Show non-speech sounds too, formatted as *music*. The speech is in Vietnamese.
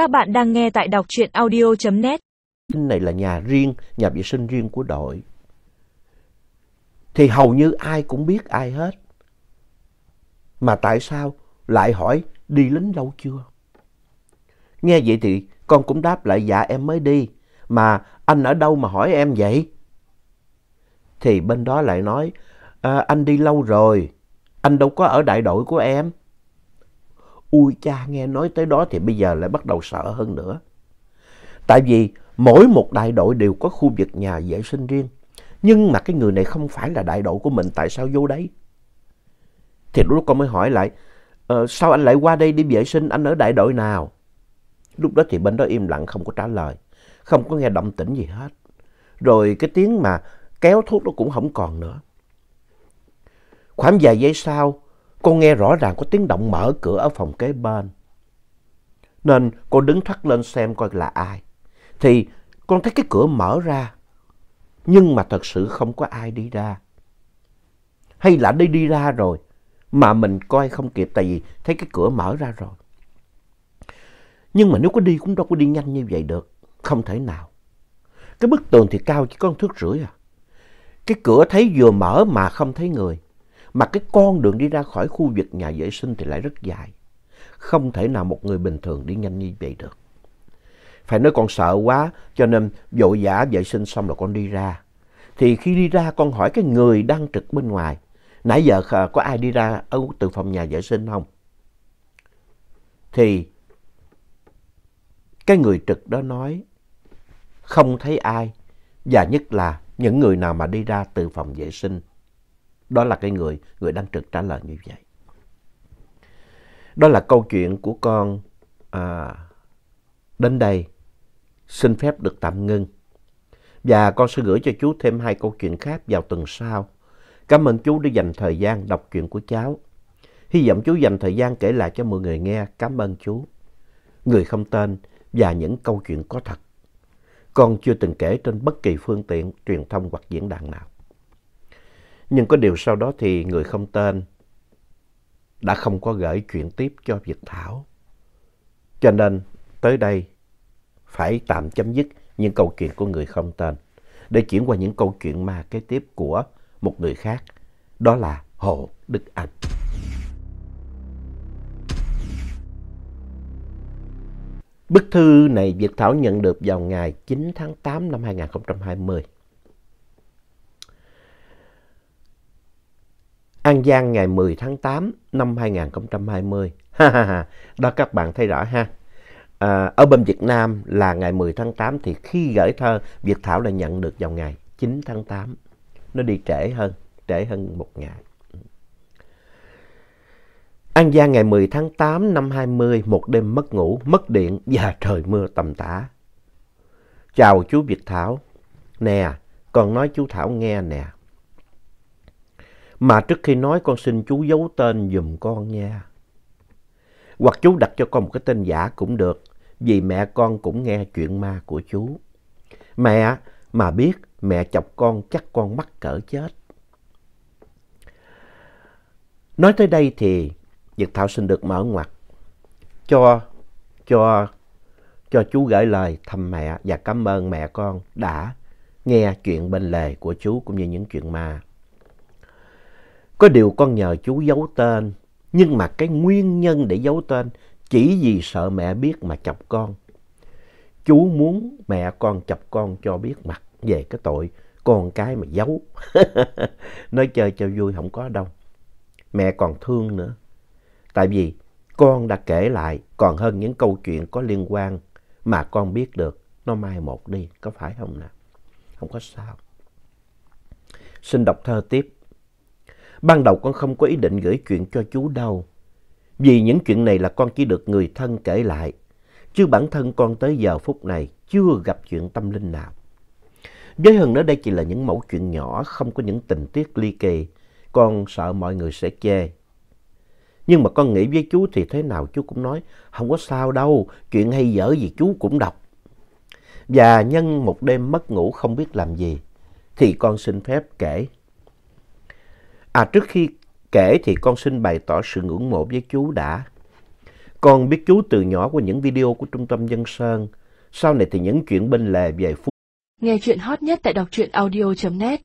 Các bạn đang nghe tại đọc truyện audio.net. Này là nhà riêng, nhà vệ sinh riêng của đội. Thì hầu như ai cũng biết ai hết. Mà tại sao lại hỏi đi lính lâu chưa? Nghe vậy thì con cũng đáp lại dạ em mới đi. Mà anh ở đâu mà hỏi em vậy? Thì bên đó lại nói à, anh đi lâu rồi. Anh đâu có ở đại đội của em. Ui cha nghe nói tới đó thì bây giờ lại bắt đầu sợ hơn nữa. Tại vì mỗi một đại đội đều có khu vực nhà vệ sinh riêng. Nhưng mà cái người này không phải là đại đội của mình, tại sao vô đấy? Thì lúc đó con mới hỏi lại, ờ, sao anh lại qua đây đi vệ sinh, anh ở đại đội nào? Lúc đó thì bên đó im lặng không có trả lời, không có nghe động tĩnh gì hết. Rồi cái tiếng mà kéo thuốc nó cũng không còn nữa. Khoảng vài giây sau, con nghe rõ ràng có tiếng động mở cửa ở phòng kế bên. Nên con đứng thoát lên xem coi là ai. Thì con thấy cái cửa mở ra. Nhưng mà thật sự không có ai đi ra. Hay là đi đi ra rồi. Mà mình coi không kịp tại vì thấy cái cửa mở ra rồi. Nhưng mà nếu có đi cũng đâu có đi nhanh như vậy được. Không thể nào. Cái bức tường thì cao chỉ có một thước rưỡi à. Cái cửa thấy vừa mở mà không thấy người. Mà cái con đường đi ra khỏi khu vực nhà vệ sinh thì lại rất dài. Không thể nào một người bình thường đi nhanh như vậy được. Phải nói con sợ quá, cho nên vội vã vệ sinh xong là con đi ra. Thì khi đi ra, con hỏi cái người đang trực bên ngoài. Nãy giờ có ai đi ra ở từ phòng nhà vệ sinh không? Thì cái người trực đó nói, không thấy ai. Và nhất là những người nào mà đi ra từ phòng vệ sinh đó là cái người, người đang trực trả lời như vậy. Đó là câu chuyện của con à, đến đây. Xin phép được tạm ngưng. Và con sẽ gửi cho chú thêm hai câu chuyện khác vào tuần sau. Cảm ơn chú đã dành thời gian đọc chuyện của cháu. Hy vọng chú dành thời gian kể lại cho mọi người nghe. Cảm ơn chú. Người không tên và những câu chuyện có thật. Con chưa từng kể trên bất kỳ phương tiện truyền thông hoặc diễn đàn nào. Nhưng có điều sau đó thì người không tên đã không có gửi chuyện tiếp cho Việt Thảo. Cho nên tới đây phải tạm chấm dứt những câu chuyện của người không tên để chuyển qua những câu chuyện ma kế tiếp của một người khác. Đó là Hồ Đức Anh. Bức thư này Việt Thảo nhận được vào ngày 9 tháng 8 năm 2020. An Giang ngày 10 tháng 8 năm 2020. Ha ha ha, đó các bạn thấy rõ ha. À, ở bên Việt Nam là ngày 10 tháng 8 thì khi gửi thơ Việt Thảo lại nhận được vào ngày 9 tháng 8. Nó đi trễ hơn, trễ hơn một ngày. An Giang ngày 10 tháng 8 năm 20, một đêm mất ngủ, mất điện và trời mưa tầm tã. Chào chú Việt Thảo. Nè, con nói chú Thảo nghe nè. Mà trước khi nói con xin chú giấu tên dùm con nha. Hoặc chú đặt cho con một cái tên giả cũng được, vì mẹ con cũng nghe chuyện ma của chú. Mẹ mà biết mẹ chọc con chắc con mắc cỡ chết. Nói tới đây thì Việt Thảo xin được mở ngoặt cho, cho, cho chú gửi lời thăm mẹ và cảm ơn mẹ con đã nghe chuyện bên lề của chú cũng như những chuyện ma. Có điều con nhờ chú giấu tên, nhưng mà cái nguyên nhân để giấu tên chỉ vì sợ mẹ biết mà chọc con. Chú muốn mẹ con chọc con cho biết mặt về cái tội con cái mà giấu. *laughs* Nói chơi cho vui không có đâu. Mẹ còn thương nữa. Tại vì con đã kể lại còn hơn những câu chuyện có liên quan mà con biết được. Nó mai một đi, có phải không nào? Không có sao. Xin đọc thơ tiếp. Ban đầu con không có ý định gửi chuyện cho chú đâu. Vì những chuyện này là con chỉ được người thân kể lại. Chứ bản thân con tới giờ phút này chưa gặp chuyện tâm linh nào. Với hơn nữa đây chỉ là những mẫu chuyện nhỏ, không có những tình tiết ly kỳ. Con sợ mọi người sẽ chê. Nhưng mà con nghĩ với chú thì thế nào chú cũng nói, không có sao đâu, chuyện hay dở gì chú cũng đọc. Và nhân một đêm mất ngủ không biết làm gì, thì con xin phép kể À trước khi kể thì con xin bày tỏ sự ngưỡng mộ với chú đã. Con biết chú từ nhỏ qua những video của Trung tâm Dân Sơn. Sau này thì những chuyện bên lề về Phú Nghe chuyện hot nhất tại đọc truyện audio.net